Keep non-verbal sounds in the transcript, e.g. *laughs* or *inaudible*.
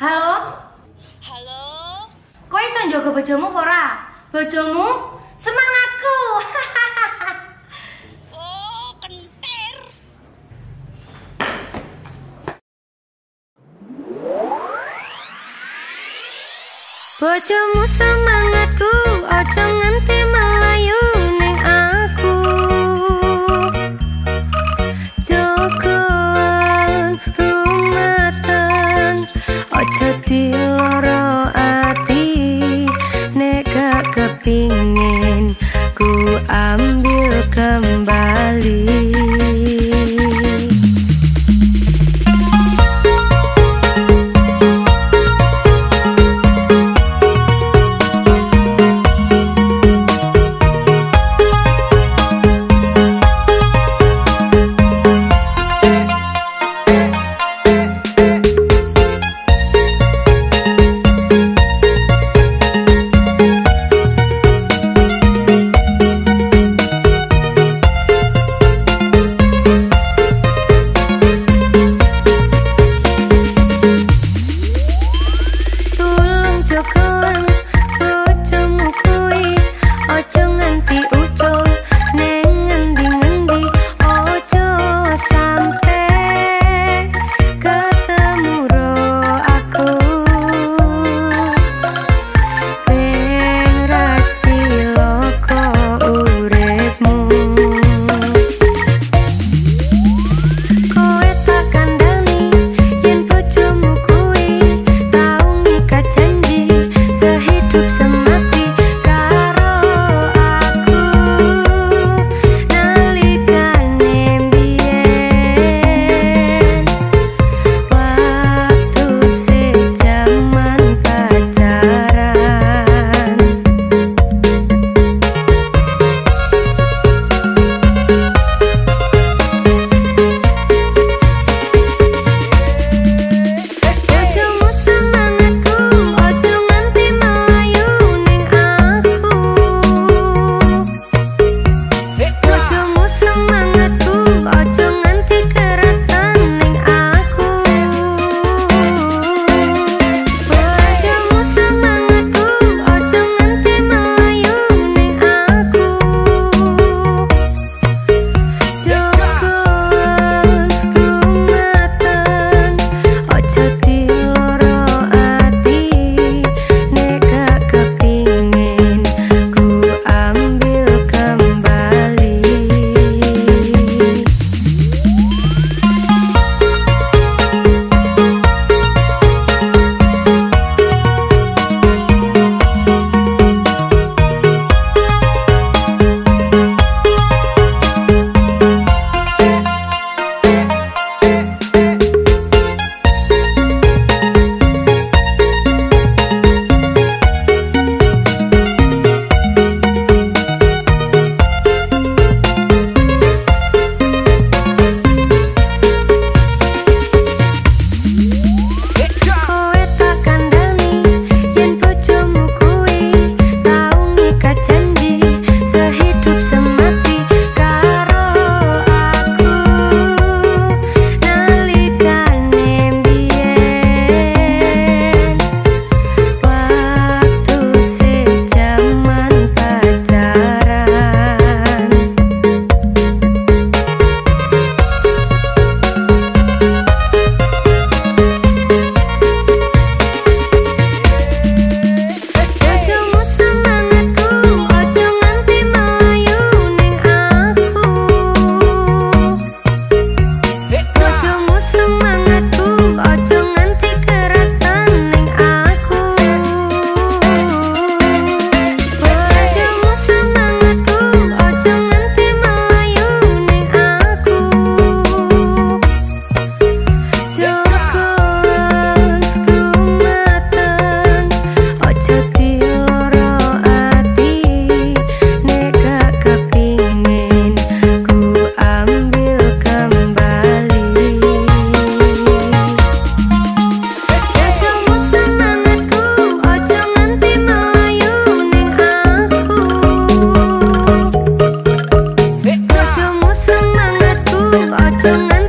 Halo? Halo? Kowe iso njogo bojomu ora? Bojomu semangatku. *laughs* Oh, kentir. bojomu semangatku, ojo kenang